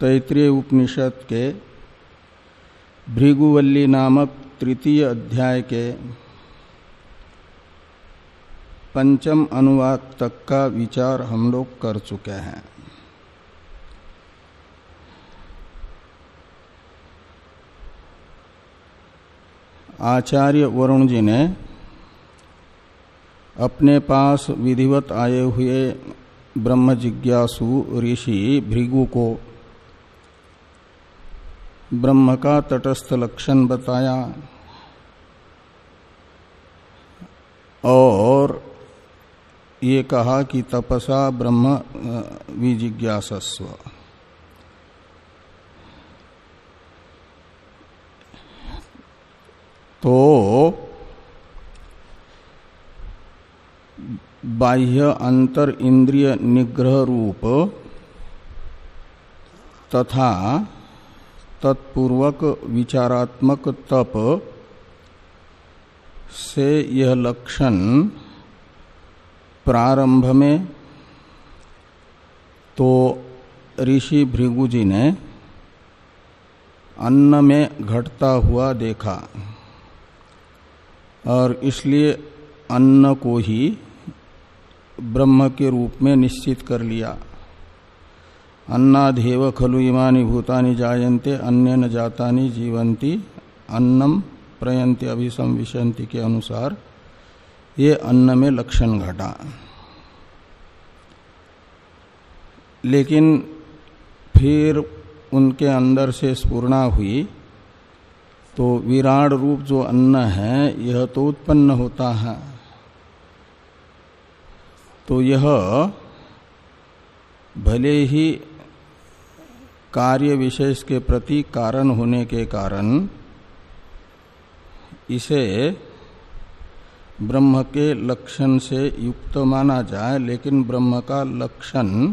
तैतृय उपनिषद के भृगुवल्ली नामक तृतीय अध्याय के पंचम अनुवाद तक का विचार हम लोग कर चुके हैं। आचार्य वरुण जी ने अपने पास विधिवत आए हुए ब्रह्म जिज्ञासु ऋषि भृगु को ब्रह्म का तटस्थ लक्षण बताया। और ये कहा कि तपसा ब्रह्म विजिज्ञासस्व। तो बाह्य अंतर इंद्रिय निग्रह रूप तथा तत्पूर्वक विचारात्मक तप से यह लक्षण प्रारंभ में तो ऋषि भृगु जी ने अन्न में घटता हुआ देखा और इसलिए अन्न को ही ब्रह्म के रूप में निश्चित कर लिया। अन्नाधेव खलु इमानी भूतानि जायन्ते अन्य न जातानि जीवंती अन्नम प्रयंति अभिसंविशंति के अनुसार। ये अन्न में लक्षण घटा। लेकिन फिर उनके अंदर से स्पूर्णा हुई तो विराट रूप जो अन्न है, यह तो उत्पन्न होता है। तो यह भले ही कार्य विशेष के प्रति कारण होने के कारण इसे ब्रह्म के लक्षण से युक्त माना जाए, लेकिन ब्रह्म का लक्षण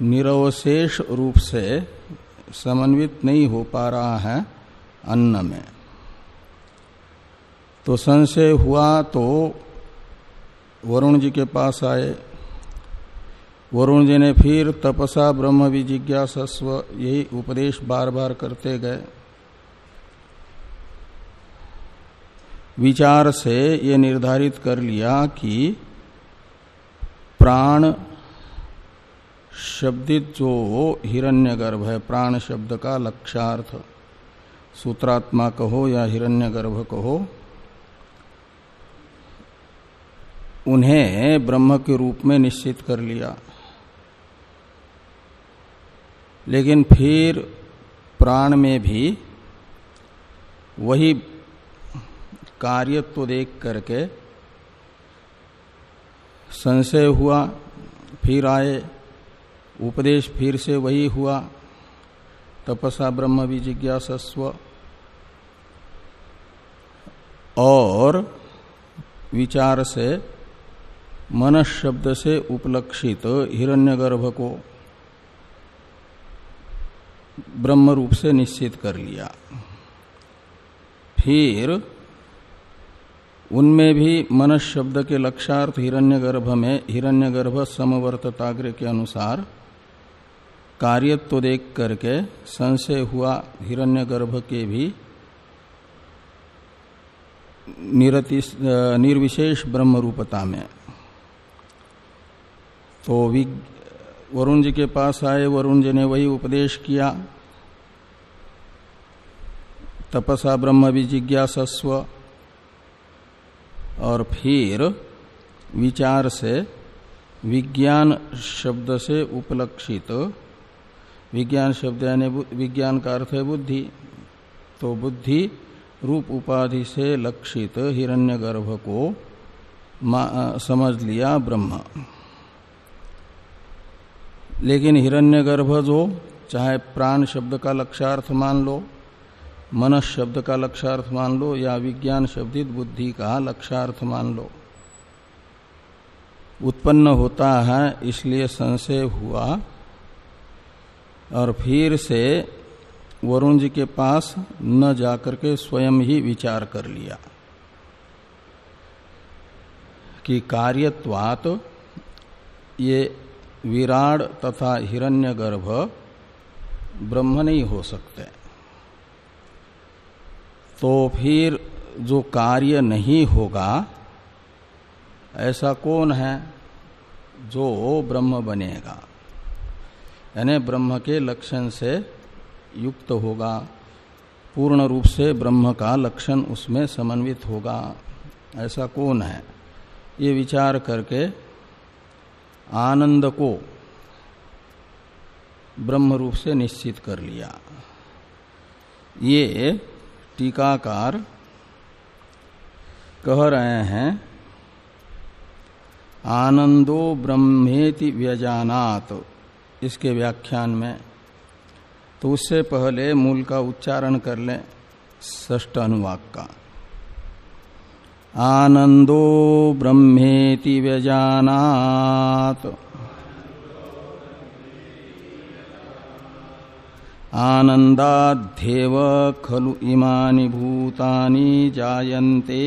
निरवशेष रूप से समन्वित नहीं हो पा रहा है अन्न में। तो संशय हुआ तो वरुण जी के पास आए वरुण जी ने फिर तपसा ब्रह्म विजिज्ञासस्व यही उपदेश बार बार करते गए। विचार से ये निर्धारित कर लिया कि प्राण शब्दित जो हिरण्यगर्भ है, प्राण शब्द का लक्षार्थ। सूत्रात्मा कहो या हिरण्यगर्भ कहो, उन्हें ब्रह्म के रूप में निश्चित कर लिया। लेकिन फिर प्राण में भी वही कार्यत्व देख करके संशय हुआ, फिर आए, उपदेश फिर से वही हुआ, तपसा ब्रह्म विजिज्ञासस्व और विचार से, मन शब्द से उपलक्षित हिरण्यगर्भ को ब्रह्म रूप से निश्चित कर लिया। फिर उनमें भी मन शब्द के लक्षार्थ हिरण्यगर्भ में हिरण्यगर्भ समवर्तताग्र के अनुसार कार्यत्व तो देख करके संशय हुआ हिरण्यगर्भ के भी निर्विशेष ब्रह्म रूपता में। तो वरुण जी के पास आए, वरुण जी ने वही उपदेश किया। तपसा, ब्रह्म विजिज्ञासस्व और फिर विचार से, विज्ञान शब्द से उपलक्षित। विज्ञान शब्द यानी विज्ञान का अर्थ है बुद्धि। तो बुद्धि रूप उपाधि से लक्षित हिरण्यगर्भ को समझ लिया ब्रह्म। लेकिन हिरण्यगर्भ जो, चाहे प्राण शब्द का लक्षार्थ मान लो मन शब्द का लक्षार्थ मान लो, या विज्ञान शब्दित बुद्धि का लक्षार्थ मान लो। उत्पन्न होता है, इसलिए संशय हुआ। और फिर से वरुण जी के पास न जाकर के स्वयं ही विचार कर लिया कि कार्यत्वात ये विराड तथा हिरण्यगर्भ ब्रह्म नहीं हो सकते। तो फिर जो कार्य नहीं होगा, ऐसा कौन है जो ब्रह्म बनेगा? यानी ब्रह्म के लक्षण से युक्त होगा, पूर्ण रूप से ब्रह्म का लक्षण उसमें समन्वित होगा, ऐसा कौन है? ये विचार करके आनंद को ब्रह्म रूप से निश्चित कर लिया। ये टीकाकार कह रहे हैं, आनंदो ब्रह्मेति व्यजानात, इसके व्याख्यान में। तो उससे पहले मूल का उच्चारण कर लें ष्ट अनुवाक का। आनंदो ब्रह्मेति व्यजानात। आनंदाध्येव खलु इमानि भूतानि जायन्ते।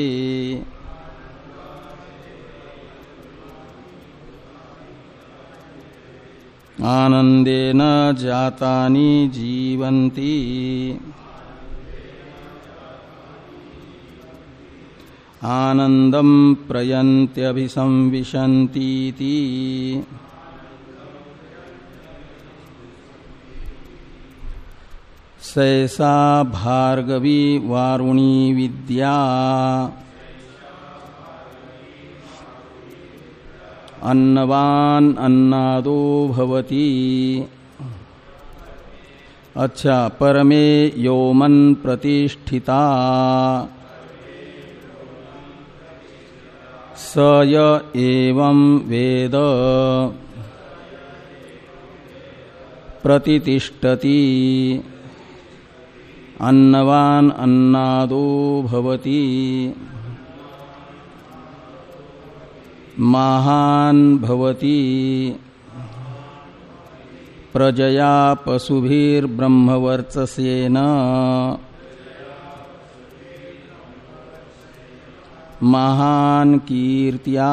आनंदेन जातानि जीवन्ति। आनन्दं प्रयन्त्यभिसंविशन्तीति। सैसा भार्गवी वारुणी विद्या। अन्नवान अन्नादो भवती। अच्छा परमे योमन प्रतिष्ठिता। स य एवं वेद। प्रतिष्ठती अन्नवान अन्नादो भवती। महान भवती। प्रजया पशुभिर्ब्रह्मवर्चसेन। महान कीर्तिया।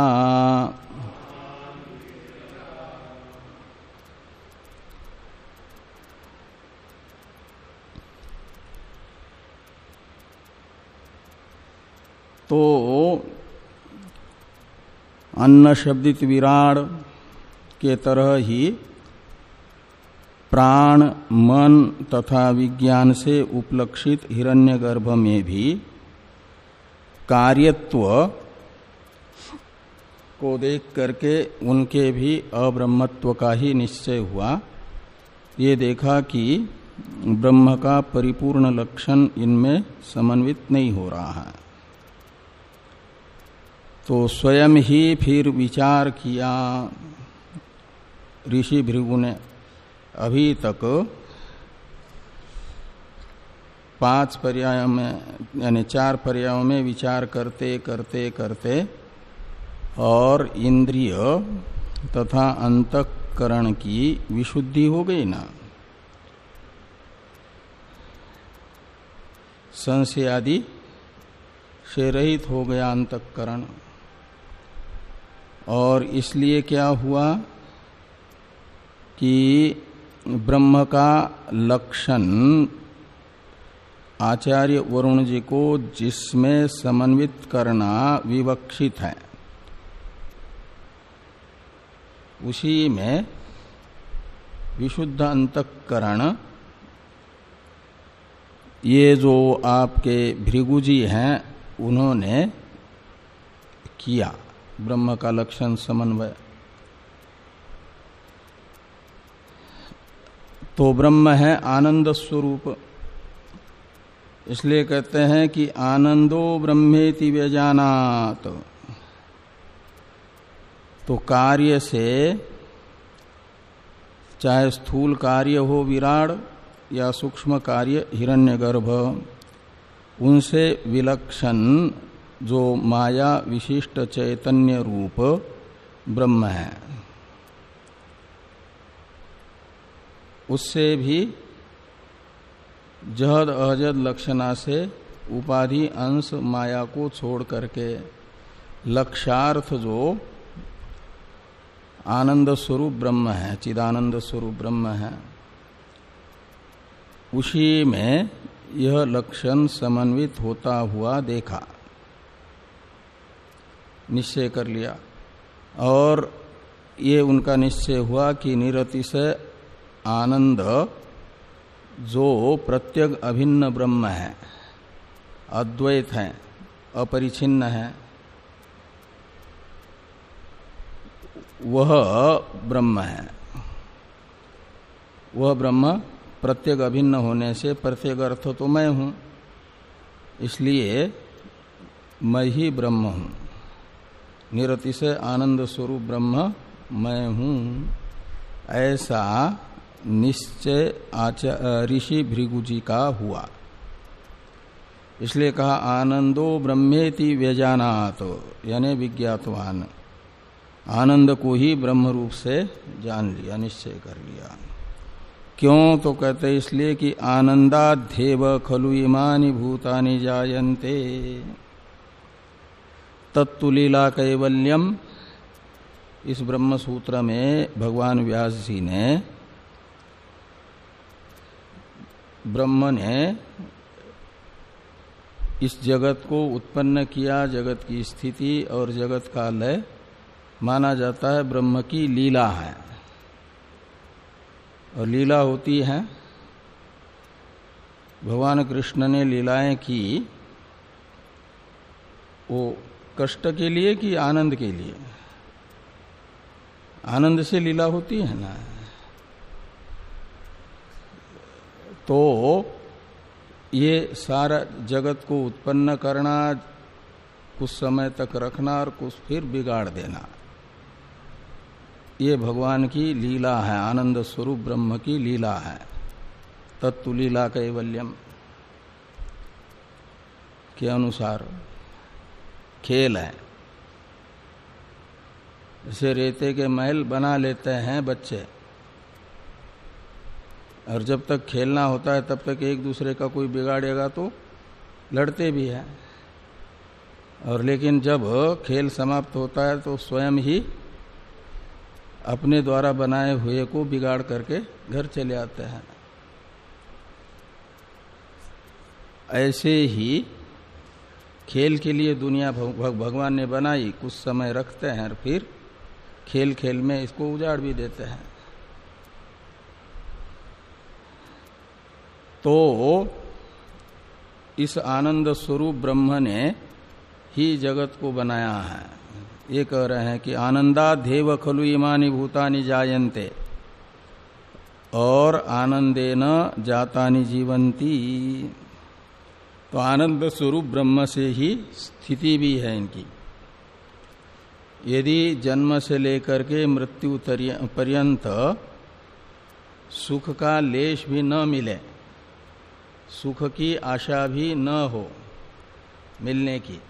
तो अन्न शब्दित विराड के तरह ही प्राण, मन तथा विज्ञान से उपलक्षित हिरण्यगर्भ में भी कार्यत्व को देख करके उनके भी अब्रह्मत्व का ही निश्चय हुआ। ये देखा कि ब्रह्म का परिपूर्ण लक्षण इनमें समन्वित नहीं हो रहा है। तो स्वयं ही फिर विचार किया। ऋषि भृगु ने अभी तक पाँच पर्याय में, यानी चार पर्यायों में विचार करते करते करते, और इंद्रिय तथा अंतकरण की विशुद्धि हो गई ना। संशय आदि से रहित हो गया अंतकरण। और इसलिए क्या हुआ कि ब्रह्म का लक्षण आचार्य वरुण जी को जिसमें समन्वित करना विवक्षित है। उसी में विशुद्ध अंतकरण, ये जो आपके भृगुजी हैं, उन्होंने किया, ब्रह्म का लक्षण समन्वय। तो ब्रह्म है आनंद स्वरूप। इसलिए कहते हैं कि आनंदो ब्रह्मेति व्यजानात। तो कार्य से, चाहे स्थूल कार्य हो विराड या सूक्ष्म कार्य, हिरण्यगर्भ, उनसे विलक्षण जो माया विशिष्ट चैतन्य रूप ब्रह्म है। उससे भी जहद अहजद लक्षणा से उपाधि अंश माया को छोड़ करके लक्षार्थ जो आनंद स्वरूप ब्रह्म है, चिदानंद स्वरूप ब्रह्म है, उसी में यह लक्षण समन्वित होता हुआ देखा। निश्चय कर लिया। और ये उनका निश्चय हुआ कि निरति से आनंद जो प्रत्येक अभिन्न ब्रह्म है, अद्वैत है अपरिछिन्न है, वह ब्रह्म है। वह ब्रह्म प्रत्येक अभिन्न होने से प्रत्येक अर्थ तो मैं हूँ, इसलिए मैं ही ब्रह्म हूँ। निरति से आनंद स्वरूप ब्रह्म मैं हूँ, ऐसा निश्चय ऋषि भृगुजी का हुआ। इसलिए कहा, आनंदो ब्रह्मेति व्यजानात, यानी विज्ञातवान। आनंद को ही ब्रह्म रूप से जान लिया, निश्चय कर लिया। क्यों? तो कहते इसलिए कि आनंदाध्येव खलु इमानी भूतानि जायन्ते। तत्तुलीला कैवल्यम। इस ब्रह्म सूत्र में भगवान व्यास जी ने ब्रह्म ने इस जगत को उत्पन्न किया, जगत की स्थिति और जगत का लय माना जाता है, ब्रह्म की लीला है। और लीला होती है, भगवान कृष्ण ने लीलाएँ की, वो कष्ट के लिए कि आनंद के लिए? आनंद से लीला होती है ना? तो ये सारा जगत को उत्पन्न करना, कुछ समय तक रखना और कुछ फिर बिगाड़ देना। ये भगवान की लीला है, आनंद स्वरूप ब्रह्म की लीला है, तत्व लीला कैवल्यम के अनुसार खेल है। जैसे रेते के महल बना लेते हैं बच्चे। और जब तक खेलना होता है, तब तक एक दूसरे का कोई बिगाड़ेगा तो लड़ते भी हैं। और लेकिन जब खेल समाप्त होता है तो स्वयं ही अपने द्वारा बनाए हुए को बिगाड़ करके घर चले आते हैं। ऐसे ही खेल के लिए दुनिया भगवान ने बनाई, कुछ समय रखते हैं और फिर खेल खेल में इसको उजाड़ भी देते हैं। तो इस आनंद स्वरूप ब्रह्म ने ही जगत को बनाया है। ये कह रहे हैं कि आनंदा देव खलु इमानी भूतानि जायन्ते और आनंदे न जातानि जीवंती तो आनंद स्वरूप ब्रह्म से ही स्थिति भी है इनकी। यदि जन्म से लेकर के मृत्यु पर्यंत सुख का लेश भी न मिले सुख की आशा भी न हो मिलने की।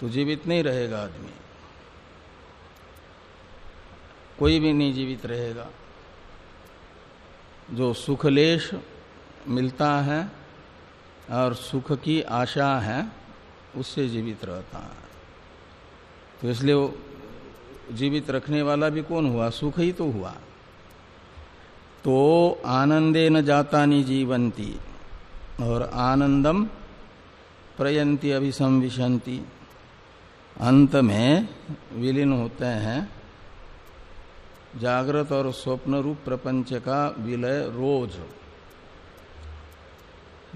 तो जीवित नहीं रहेगा आदमी। कोई भी नहीं जीवित रहेगा। जो सुखलेश मिलता है और सुख की आशा है, उससे जीवित रहता है। तो इसलिए वो जीवित रखने वाला भी कौन हुआ? सुख ही तो हुआ। तो आनंदे न जाता जीवंती और आनंदम प्रयंती अभिसंविशंती अंत में विलीन होते हैं। जागृत और स्वप्न रूप प्रपंच का विलय रोज।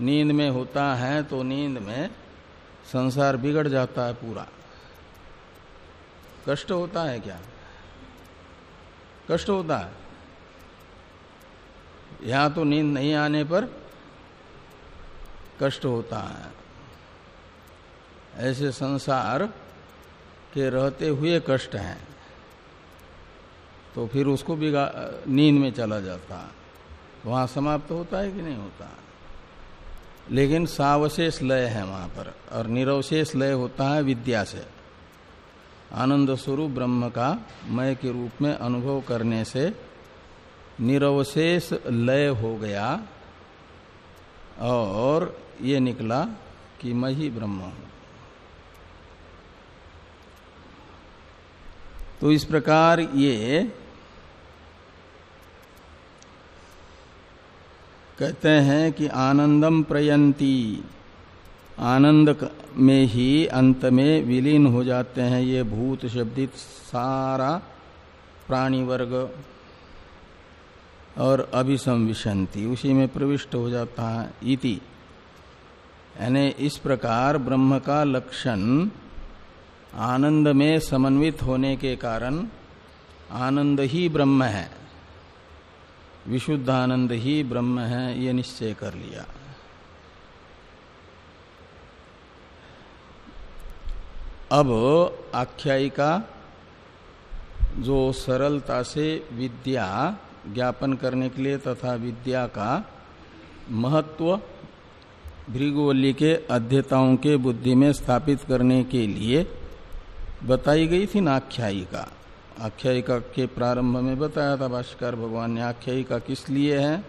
नींद में होता है तो नींद में संसार बिगड़ जाता है पूरा। कष्ट होता है क्या? कष्ट होता है। यहाँ तो नींद नहीं आने पर कष्ट होता है। ऐसे संसार के रहते हुए कष्ट हैं तो फिर उसको भी नींद में चला जाता वहाँ समाप्त होता है कि नहीं होता लेकिन सावशेष लय है वहाँ पर, और निरवशेष लय होता है विद्या से। आनंद स्वरूप ब्रह्म का मय के रूप में अनुभव करने से निरवशेष लय हो गया और ये निकला कि मैं ही ब्रह्म हूँ। तो इस प्रकार ये कहते हैं कि आनंदम प्रयंती, आनंद में ही अंत में विलीन हो जाते हैं ये भूत शब्दित सारा प्राणी वर्ग। और अभिसंविशंति, उसी में प्रविष्ट हो जाता है, इति। यानी इस प्रकार ब्रह्म का लक्षण आनंद में समन्वित होने के कारण आनंद ही ब्रह्म है। विशुद्ध आनंद ही ब्रह्म है, ये निश्चय कर लिया। अब आख्यायिका, जो सरलता से विद्या ज्ञापन करने के लिए तथा विद्या का महत्व भृगुवल्ली के अध्यताओं के बुद्धि में स्थापित करने के लिए बताई गई थी ना आख्यायिका। आख्यायिका के प्रारंभ में बताया था भाष्कर, भगवान ने आख्यायिका किस लिए है?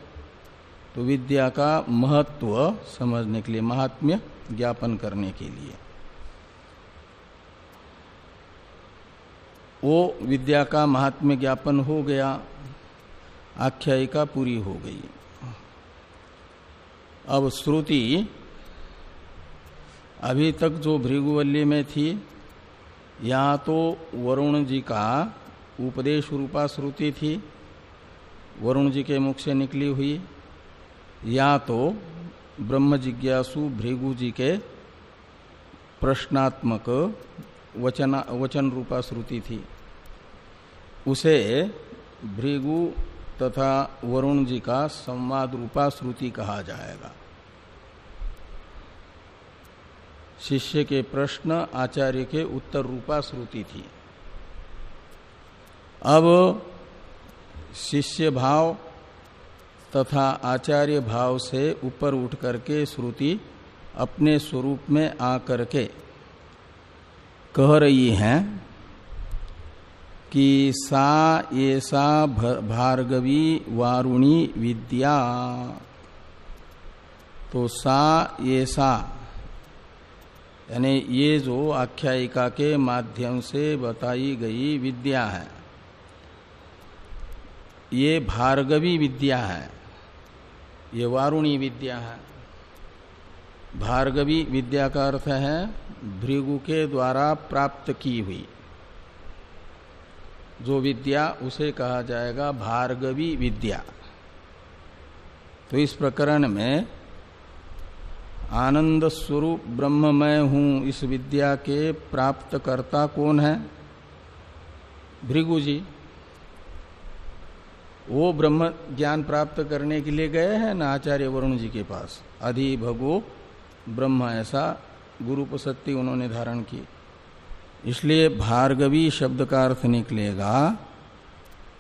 तो विद्या का महत्व समझने के लिए, महात्म्य ज्ञापन करने के लिए। वो विद्या का महात्म्य ज्ञापन हो गया। आख्यायिका पूरी हो गई। अब श्रुति, अभी तक जो भृगुवल्ली में थी, या तो वरुण जी का उपदेश रूपा श्रुति थी, वरुण जी के मुख से निकली हुई, या तो ब्रह्म जिज्ञासु भृगु जी के प्रश्नात्मक वचन वचन रूपा श्रुति थी। उसे भृगु तथा वरुण जी का संवाद रूपा श्रुति कहा जाएगा। शिष्य के प्रश्न आचार्य के उत्तर रूपा श्रुति थी। अब शिष्य भाव तथा आचार्य भाव से ऊपर उठ करके श्रुति अपने स्वरूप में आकर के कह रही है कि सा ये सा भार्गवी वारुणी विद्या। तो सा ये सा यानी ये जो आख्यायिका के माध्यम से बताई गई विद्या है, ये भार्गवी विद्या है, ये वारुणी विद्या है। भार्गवी विद्या का अर्थ है भृगु के द्वारा प्राप्त की हुई। जो विद्या उसे कहा जाएगा भार्गवी विद्या। तो इस प्रकरण में आनंद स्वरूप ब्रह्म मैं हूँ इस विद्या के प्राप्त करता कौन है? भृगु जी वो ब्रह्म ज्ञान प्राप्त करने के लिए गए हैं ना आचार्य वरुण जी के पास? अधि भगो ब्रह्म ऐसा गुरुपसत्ति उन्होंने धारण की। इसलिए भार्गवी शब्द का अर्थ निकलेगा,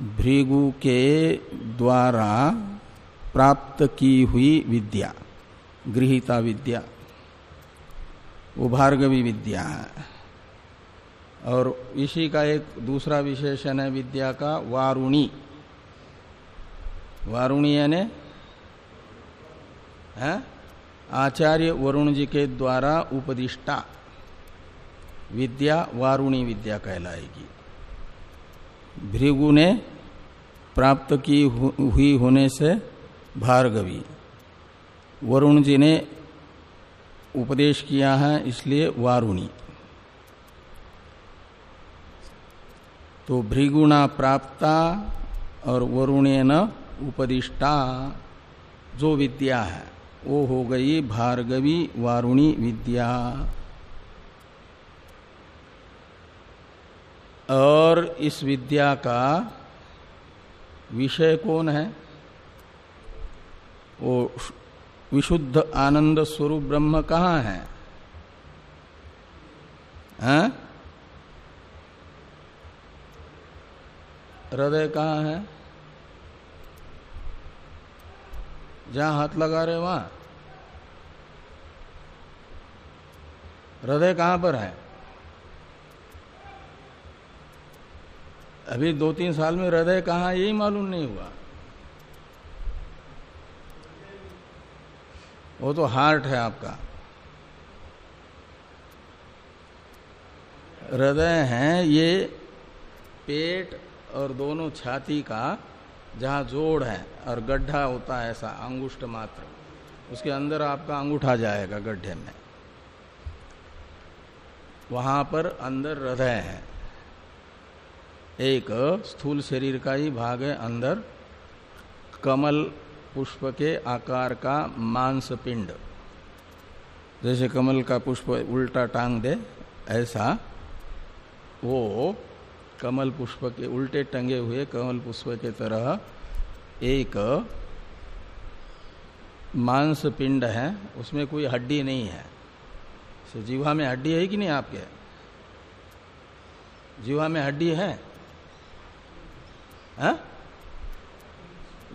भृगु के द्वारा प्राप्त की हुई विद्या, गृहिता विद्या। वो भार्गवी विद्या है। और इसी का एक दूसरा विशेषण है विद्या का, वारुणी। वारुणी यानी, है? आचार्य वरुण जी के द्वारा उपदिष्टा। विद्या वारुणी विद्या कहलाएगी। भृगु ने प्राप्त की हुई होने से भार्गवी। वरुण जी ने उपदेश किया है, इसलिए वारुणी। तो भृगुणा प्राप्ता और वरुणेन उपदिष्टा, जो विद्या है, वो हो गई भार्गवी वारुणी विद्या। और इस विद्या का विषय कौन है? वो विशुद्ध आनंद स्वरूप ब्रह्म कहाँ है? हृदय कहाँ है? जहाँ हाथ लगा रहे वहाँ। हृदय कहाँ पर है? अभी दो तीन साल में हृदय कहाँ, यही मालूम नहीं हुआ। वो तो हार्ट है आपका। हृदय है ये पेट और दोनों छाती का जहाँ जोड़ है और गड्ढा होता है ऐसा अंगुष्ठ मात्र। उसके अंदर आपका अंगूठा जाएगा गड्ढे में। वहाँ पर अंदर हृदय है। एक स्थूल शरीर का ही भाग है, अंदर कमल पुष्प के आकार का मांस पिंड जैसे कमल का पुष्प उल्टा टांग दे, ऐसा वो कमल पुष्प के उल्टे टंगे हुए कमल पुष्प के तरह एक मांस पिंड है, उसमें कोई हड्डी नहीं है। जीवा में हड्डी है कि नहीं आपके? जीवा में हड्डी है? हा?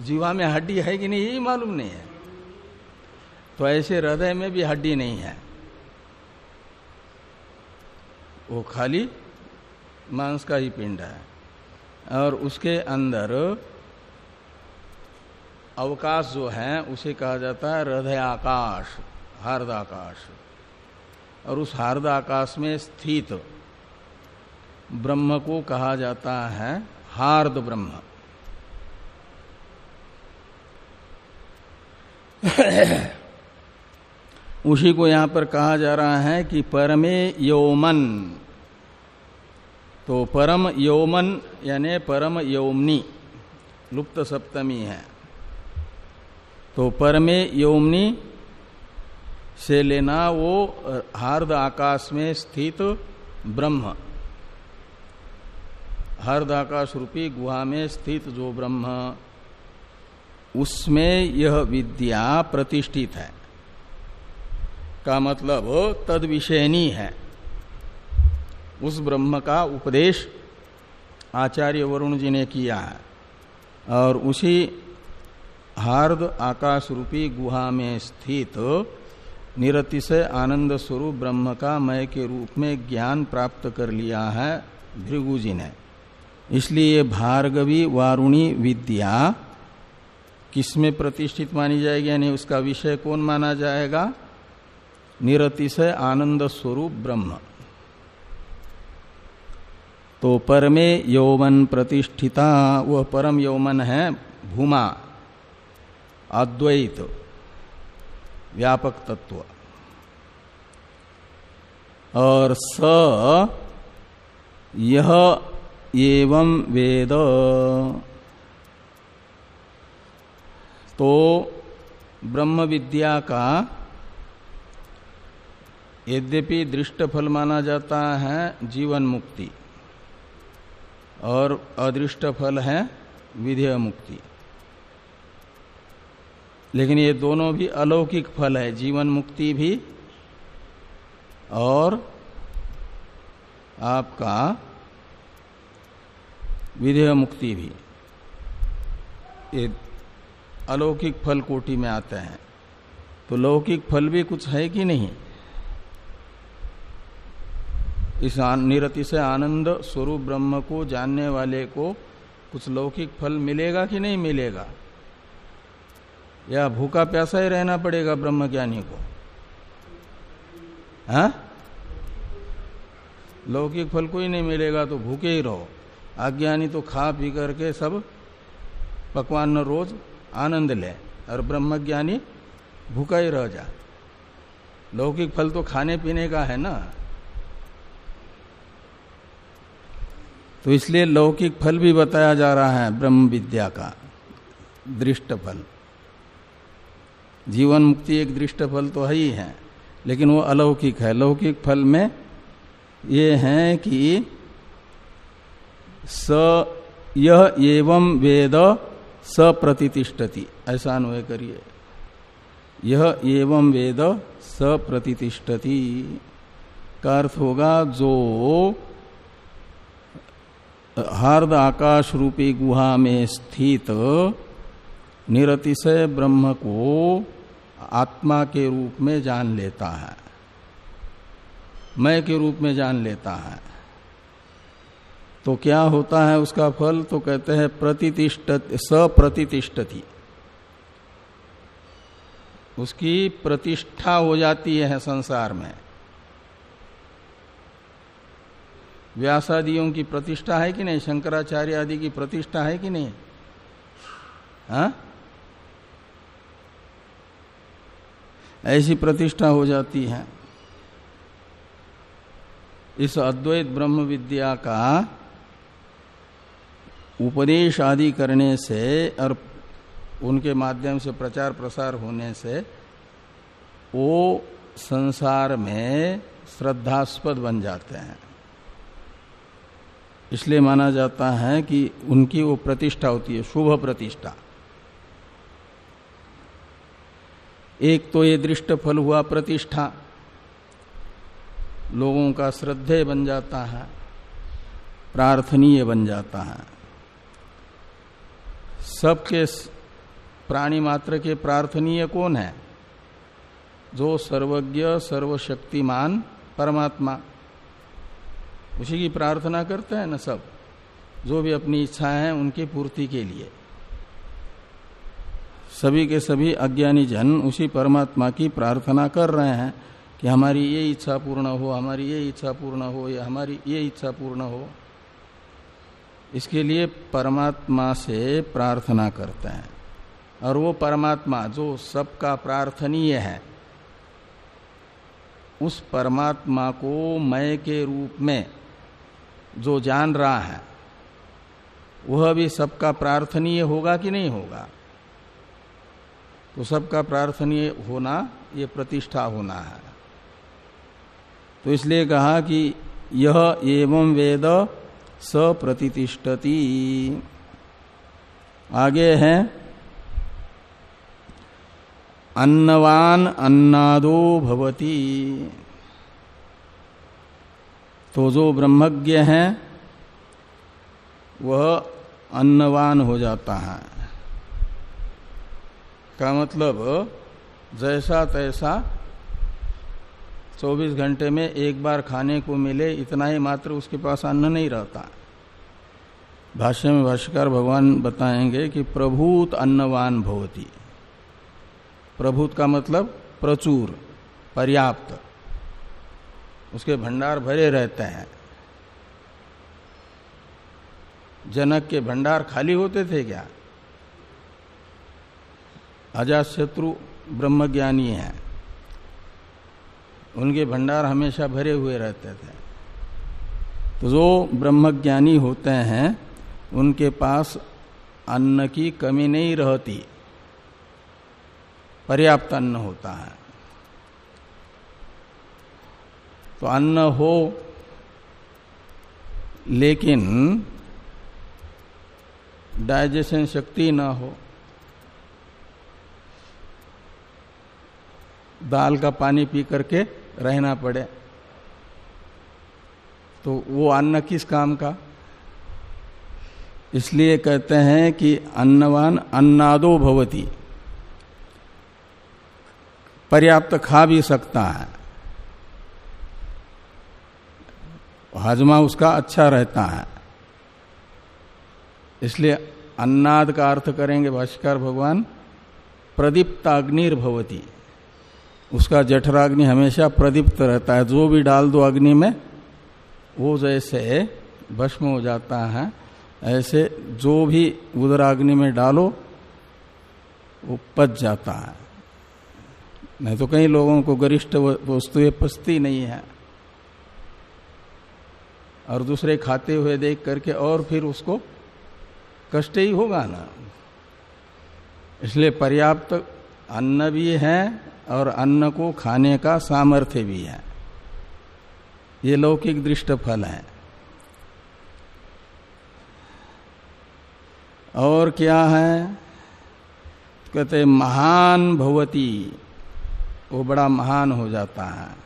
जीवा में हड्डी है कि नहीं, यही मालूम नहीं है। तो ऐसे हृदय में भी हड्डी नहीं है। वो खाली मांस का ही पिंड है। और उसके अंदर अवकाश जो है, उसे कहा जाता है हृदय आकाश हार्द आकाश और उस हार्द आकाश में स्थित ब्रह्म को कहा जाता है हार्द ब्रह्म। उसी को यहाँ पर कहा जा रहा है कि परमे योमन। तो परम यौमन यानी परम यौमनी, लुप्त सप्तमी है। तो परमे यौमनी से लेना वो हार्द आकाश में स्थित ब्रह्म। हार्द आकाश रूपी गुहा में स्थित जो ब्रह्म, उसमें यह विद्या प्रतिष्ठित है। का मतलब तद विषयनी है। उस ब्रह्म का उपदेश आचार्य वरुण जी ने किया है और उसी हार्द आकाश रूपी गुहा में स्थित निरति से आनंद स्वरूप ब्रह्म का मय के रूप में ज्ञान प्राप्त कर लिया है भृगु जी ने। इसलिए भार्गवी वारुणी विद्या किसमें प्रतिष्ठित मानी जाएगी? यानी उसका विषय कौन माना जाएगा? निरतिशय आनंद स्वरूप ब्रह्म। तो परमे यौवन प्रतिष्ठिता, वह परम यौवन है, भूमा, अद्वैत, व्यापक तत्व। और स, यह एवं वेद। तो ब्रह्म विद्या का यद्यपि दृष्ट फल माना जाता है जीवन मुक्ति और अदृष्ट फल है विधेय मुक्ति लेकिन ये दोनों भी अलौकिक फल है जीवन मुक्ति भी और आपका विधेय मुक्ति भी। ये अलौकिक फल कोटि में आते हैं। तो लौकिक फल भी कुछ है कि नहीं? इस निरति से आनंद स्वरूप ब्रह्म को जानने वाले को कुछ लौकिक फल मिलेगा कि नहीं मिलेगा? या भूखा प्यासा ही रहना पड़ेगा ब्रह्म ज्ञानी को? हा? लौकिक फल कोई नहीं मिलेगा तो भूखे ही रहो। अज्ञानी तो खा पी करके सब पकवान न रोज आनंद ले और ब्रह्म ज्ञानी भूखा ही रह जा। लौकिक फल तो खाने पीने का है ना। तो इसलिए लौकिक फल भी बताया जा रहा है ब्रह्म विद्या का, दृष्ट फल। जीवन मुक्ति एक दृष्ट फल तो है ही है, लेकिन वो अलौकिक है। लौकिक फल में ये है कि स यह एवं वेद स प्रतिष्ठति ऐसा अनुय करिए। यह एवं वेद स प्रतिष्ठति का अर्थ होगा जो हार्द आकाश रूपी गुहा में स्थित निरतिशय ब्रह्म को आत्मा के रूप में जान लेता है। मैं के रूप में जान लेता है। तो क्या होता है उसका फल? तो कहते हैं प्रतितिष्ठ सप्रतितिष्ठति। उसकी प्रतिष्ठा हो जाती है संसार में। व्यासादियों की प्रतिष्ठा है कि नहीं? शंकराचार्य आदि की प्रतिष्ठा है कि नहीं? हा? ऐसी प्रतिष्ठा हो जाती है। इस अद्वैत ब्रह्म विद्या का उपदेश आदि करने से और उनके माध्यम से प्रचार प्रसार होने से वो संसार में श्रद्धास्पद बन जाते हैं। इसलिए माना जाता है कि उनकी वो प्रतिष्ठा होती है, शुभ प्रतिष्ठा। एक तो ये दृष्ट फल हुआ प्रतिष्ठा। लोगों का श्रद्धेय बन जाता है, प्रार्थनीय बन जाता है। सबके प्राणी मात्र के प्रार्थनीय कौन है? जो सर्वज्ञ, सर्वशक्तिमान परमात्मा। उसी की प्रार्थना करते हैं ना सब। जो भी अपनी इच्छा है उनकी पूर्ति के लिए। सभी के सभी अज्ञानी जन उसी परमात्मा की प्रार्थना कर रहे हैं कि हमारी ये इच्छा पूर्ण हो, हमारी ये इच्छा पूर्ण हो, या हमारी ये इच्छा पूर्ण हो। इसके लिए परमात्मा से प्रार्थना करते हैं। और वो परमात्मा जो सबका प्रार्थनीय है, उस परमात्मा को मय के रूप में जो जान रहा है, वह भी सबका प्रार्थनीय होगा कि नहीं होगा? तो सबका प्रार्थनीय होना, ये प्रतिष्ठा होना है। तो इसलिए कहा कि यह एवं वेद स प्रतिष्ठती आगे है। अन्नवान अन्नादो भवती। तो जो ब्रह्मज्ञ है, वह अन्नवान हो जाता है। का मतलब जैसा तैसा 24 घंटे में एक बार खाने को मिले, इतना ही मात्र उसके पास अन्न नहीं रहता। भाष्य में भाष्यकार भगवान बताएँगे कि प्रभूत अन्नवान भवती। प्रभूत का मतलब प्रचुर, पर्याप्त। उसके भंडार भरे रहते हैं। जनक के भंडार खाली होते थे क्या? अजात शत्रु ब्रह्मज्ञानी है। उनके भंडार हमेशा भरे हुए रहते थे। तो जो ब्रह्मज्ञानी होते हैं, उनके पास अन्न की कमी नहीं रहती। पर्याप्त अन्न होता है। तो अन्न हो, लेकिन डाइजेशन शक्ति ना हो। दाल का पानी पी करके रहना पड़े। तो वो अन्न किस काम का? इसलिए कहते हैं कि अन्नवान अन्नादो भवती। पर्याप्त खा भी सकता है। हजमा उसका अच्छा रहता है। इसलिए अन्नाद का अर्थ करेंगे भाष्कर भगवान प्रदीप्त अग्निर्भवती उसका जठराग्नि हमेशा प्रदीप्त रहता है। जो भी डाल दो अग्नि में, वो जैसे भस्म हो जाता है, ऐसे जो भी उदराग्नि में डालो, वो पच जाता है। नहीं तो कई लोगों को गरिष्ठ वस्तुएँ पचती नहीं है। और दूसरे खाते हुए देख करके और फिर उसको कष्ट ही होगा ना। इसलिए पर्याप्त अन्न भी है और अन्न को खाने का सामर्थ्य भी है। ये लौकिक दृष्ट फल है। और क्या है? कहते, महान भवती। वो बड़ा महान हो जाता है।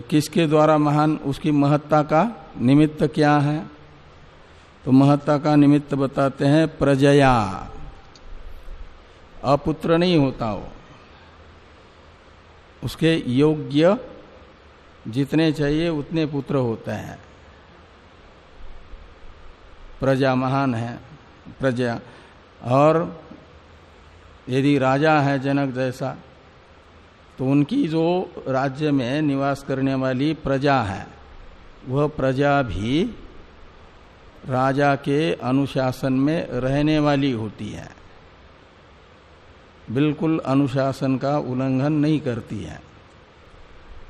किसके द्वारा महान? उसकी महत्ता का निमित्त क्या है? तो महत्ता का निमित्त बताते हैं प्रजया। अपुत्र नहीं होता वो। उसके योग्य जितने चाहिए उतने पुत्र होते हैं। प्रजा महान है, प्रजा। और यदि राजा है जनक जैसा तो उनकी जो राज्य में निवास करने वाली प्रजा है, वह प्रजा भी राजा के अनुशासन में रहने वाली होती है। बिल्कुल अनुशासन का उल्लंघन नहीं करती है।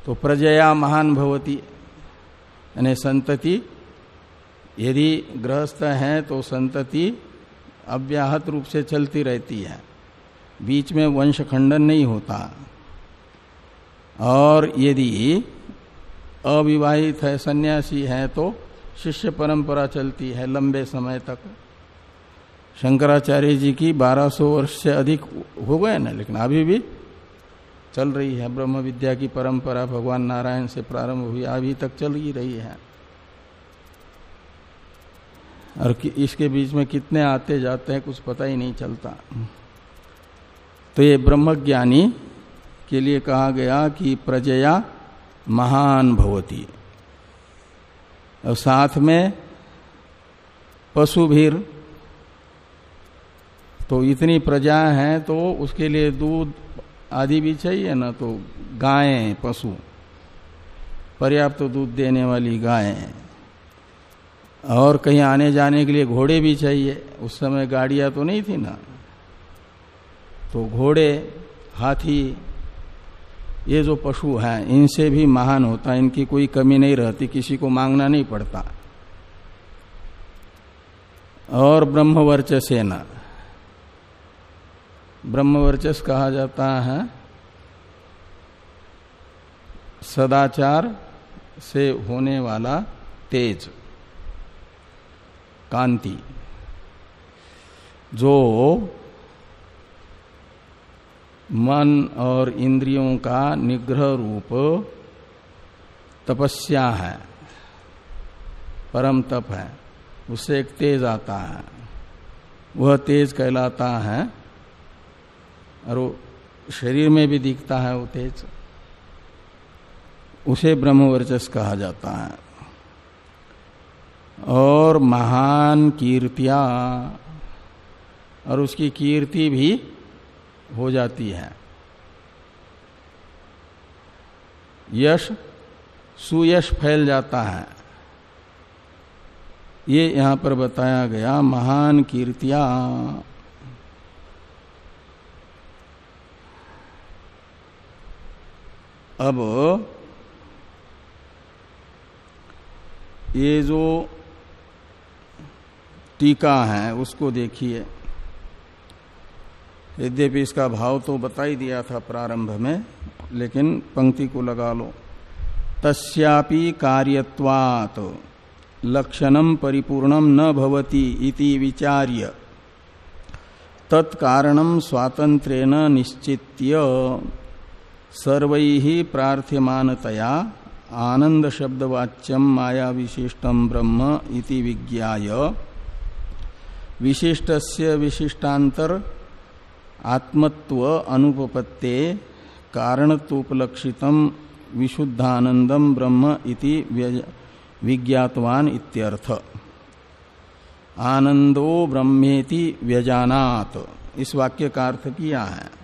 तो प्रजया महान भवती, यानी संतति, यदि गृहस्थ है तो संतति अव्याहत रूप से चलती रहती है। बीच में वंश खंडन नहीं होता। और यदि अविवाहित है, सन्यासी है तो शिष्य परंपरा चलती है लंबे समय तक। शंकराचार्य जी की 1200 वर्ष से अधिक हो गए ना लेकिन अभी भी चल रही है। ब्रह्म विद्या की परंपरा भगवान नारायण से प्रारंभ हुई, अभी तक चल ही रही है। और इसके बीच में कितने आते जाते हैं, कुछ पता ही नहीं चलता। तो ये ब्रह्मज्ञानी के लिए कहा गया कि प्रजया महान भवती। और साथ में पशु भीर तो इतनी प्रजा है तो उसके लिए दूध आदि भी चाहिए ना तो गायें पशु। पर्याप्त तो दूध देने वाली गायें और कहीं आने जाने के लिए घोड़े भी चाहिए। उस समय गाड़ियाँ तो नहीं थी ना। तो घोड़े, हाथी, ये जो पशु हैं, इनसे भी महान होता, इनकी कोई कमी नहीं रहती, किसी को मांगना नहीं पड़ता। और ब्रह्मवर्चसेना ब्रह्मवर्चस कहा जाता है। सदाचार से होने वाला तेज, कांति, जो मन और इंद्रियों का निग्रह रूप तपस्या है, परम तप है उससे एक तेज आता है। वह तेज कहलाता है और शरीर में भी दिखता है वो तेज। उसे ब्रह्मवर्चस कहा जाता है। और महान कीर्तिया, और उसकी कीर्ति भी हो जाती है। यश, सुयश फैल जाता है। ये यहाँ पर बताया गया, महान कीर्तिया। अब ये जो टीका है, उसको देखिए। यद्यपि इसका भाव तो बता ही दिया था प्रारंभ में, लेकिन पंक्ति को लगा लो। तस्यापि कार्यत्वात् लक्षणम परिपूर्णम न भवति इति विचार्य। तत्कारणम स्वातंत्रेण निश्चित्य। सर्व प्रार्थ्यमानतया आनंद शब्दवाच्यम माया विशिष्टम ब्रह्म इति विज्ञाय। विशिष्टस्य विशिष्टांतर आत्मत्व अनुपपत्ते कारणत्वोपलक्षित विशुद्धानंदम ब्रह्म इति विज्ञातवान इत्यर्थ। आनंदो ब्रह्मेति व्यजानात। इस वाक्य का अर्थ किया है?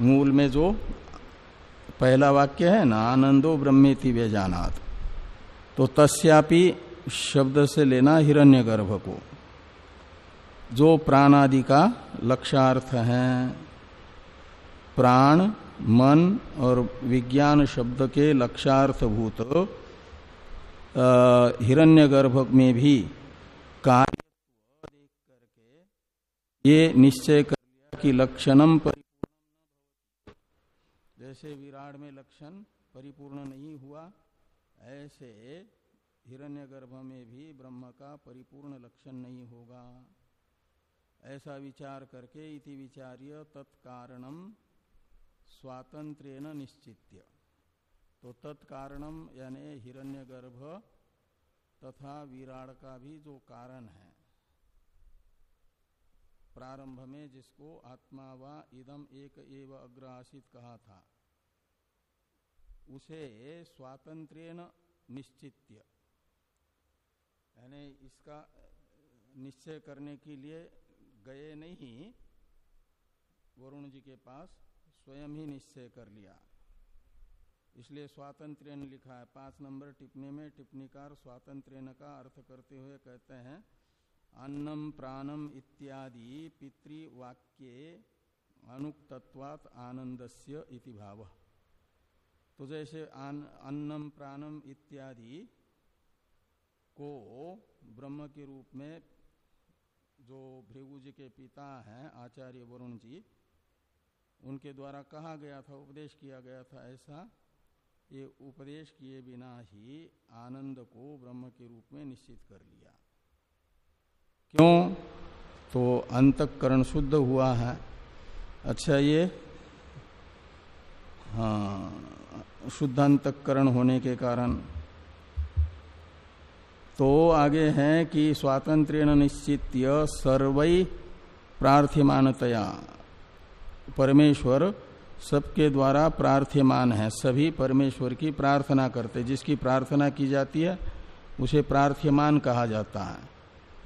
मूल में जो पहला वाक्य है ना, आनंदो ब्रह्मेति व्यजानात। तो तस्यापि शब्द से लेना हिरण्यगर्भ को। जो प्राण आदि का लक्ष्यार्थ है, प्राण, मन और विज्ञान शब्द के लक्ष्यार्थभूत हिरण्यगर्भ में भी कार्य देख करके ये निश्चय कर लिया कि लक्षणम परिपूर्ण जैसे विराट में लक्षण परिपूर्ण नहीं हुआ, ऐसे हिरण्यगर्भ में भी ब्रह्म का परिपूर्ण लक्षण नहीं होगा। ऐसा विचार करके इति विचार्य तत्कारणम स्वातंत्र निश्चित्य। तो तत्कारणम यानी हिरण्यगर्भ तथा विराड का भी जो कारण है, प्रारंभ में जिसको आत्मा व इदम एक एव अग्रसित कहा था। उसे स्वातंत्र निश्चित्य। यानी इसका, निश्चय करने के लिए गए नहीं, वरुण जी के पास स्वयं ही निश्चय कर लिया। इसलिए स्वातंत्र लिखा है। पाँच नंबर टिप्पणी में टिप्पणीकार स्वातंत्र का अर्थ करते हुए कहते हैं, अन्नम प्राणम इत्यादि पितृवाक्य अनुक्तत्वात आनंदस्य इति भाव। तो जैसे अन्नम, प्राणम इत्यादि को ब्रह्म के रूप में जो भृगु जी के पिता हैं, आचार्य वरुण जी, उनके द्वारा कहा गया था, उपदेश किया गया था ऐसा, ये उपदेश किए बिना ही आनंद को ब्रह्म के रूप में निश्चित कर लिया। क्यों? तो अंतकरण शुद्ध हुआ है। अच्छा ये? हाँ। शुद्धांतकरण होने के कारण। तो आगे है कि स्वातंत्र निश्चित सर्वई प्रार्थ्यमानतया। परमेश्वर सबके द्वारा प्रार्थ्यमान है। सभी परमेश्वर की प्रार्थना करते। जिसकी प्रार्थना की जाती है, उसे प्रार्थ्यमान कहा जाता है।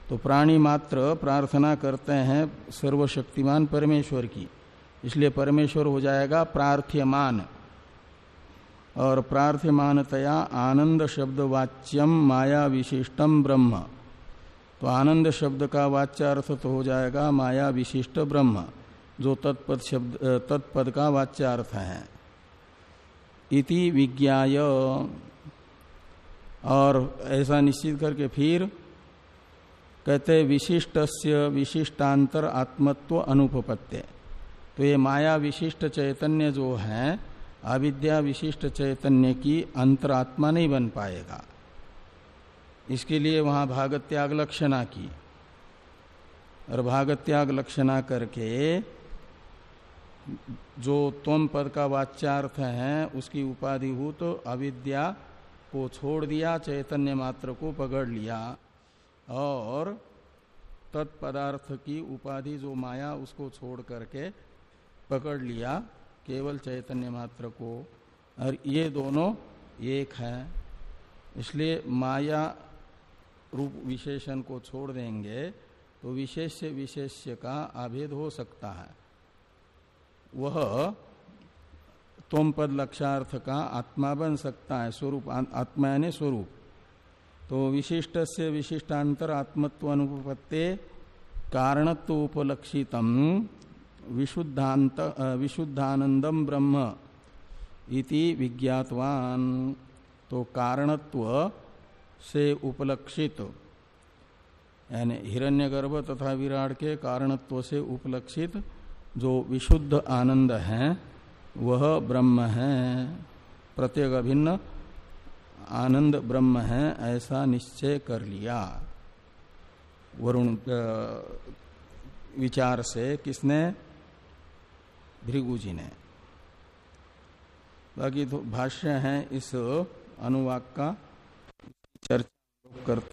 तो प्राणी मात्र प्रार्थना करते हैं सर्वशक्तिमान परमेश्वर की। इसलिए परमेश्वर हो जाएगा प्रार्थ्यमान। और प्रार्थ्यमानतया आनंद शब्द वाच्यम माया विशिष्टम ब्रह्म। तो आनंद शब्द का वाच्यार्थ तो हो जाएगा माया विशिष्ट ब्रह्म, जो तत्पद शब्द तत्पद का वाच्यार्थ है। इति विज्ञाय। और ऐसा निश्चित करके फिर कहते विशिष्ट से विशिष्टांतर आत्मत्व अनुपत्य तो ये माया विशिष्ट चैतन्य जो है अविद्या विशिष्ट चैतन्य की अंतरात्मा नहीं बन पाएगा। इसके लिए वहाँ भागत त्याग लक्षणा की। और भागत त्याग लक्षणा करके जो तम पद का वाच्यार्थ है, उसकी उपाधि हो तो अविद्या को छोड़ दिया, चैतन्य मात्र को पकड़ लिया। और तत्पदार्थ की उपाधि जो माया, उसको छोड़ करके पकड़ लिया। केवल चैतन्य मात्र को। और ये दोनों एक है। इसलिए माया रूप विशेषण को छोड़ देंगे तो विशेष्य विशेष्य का आभेद हो सकता है। वह तोम पद लक्षार्थ का आत्मा बन सकता है, स्वरूप आत्मा यानी स्वरूप। तो विशिष्ट से विशिष्टांतर आत्मत्व अनुपत्ते कारणत्व उपलक्षितम। विशुद्धांत विशुद्धानंदम ब्रह्म इति विज्ञातवान। तो कारणत्व से उपलक्षित। यानी हिरण्यगर्भ तथा विराट के कारणत्व से उपलक्षित जो विशुद्ध आनंद है, वह ब्रह्म है। प्रत्येक अभिन्न आनंद ब्रह्म है, ऐसा निश्चय कर लिया। वरुण विचार से किसने भृगु जी ने। बाकी तो भाष्य है इस अनुवाक का चर्चा करते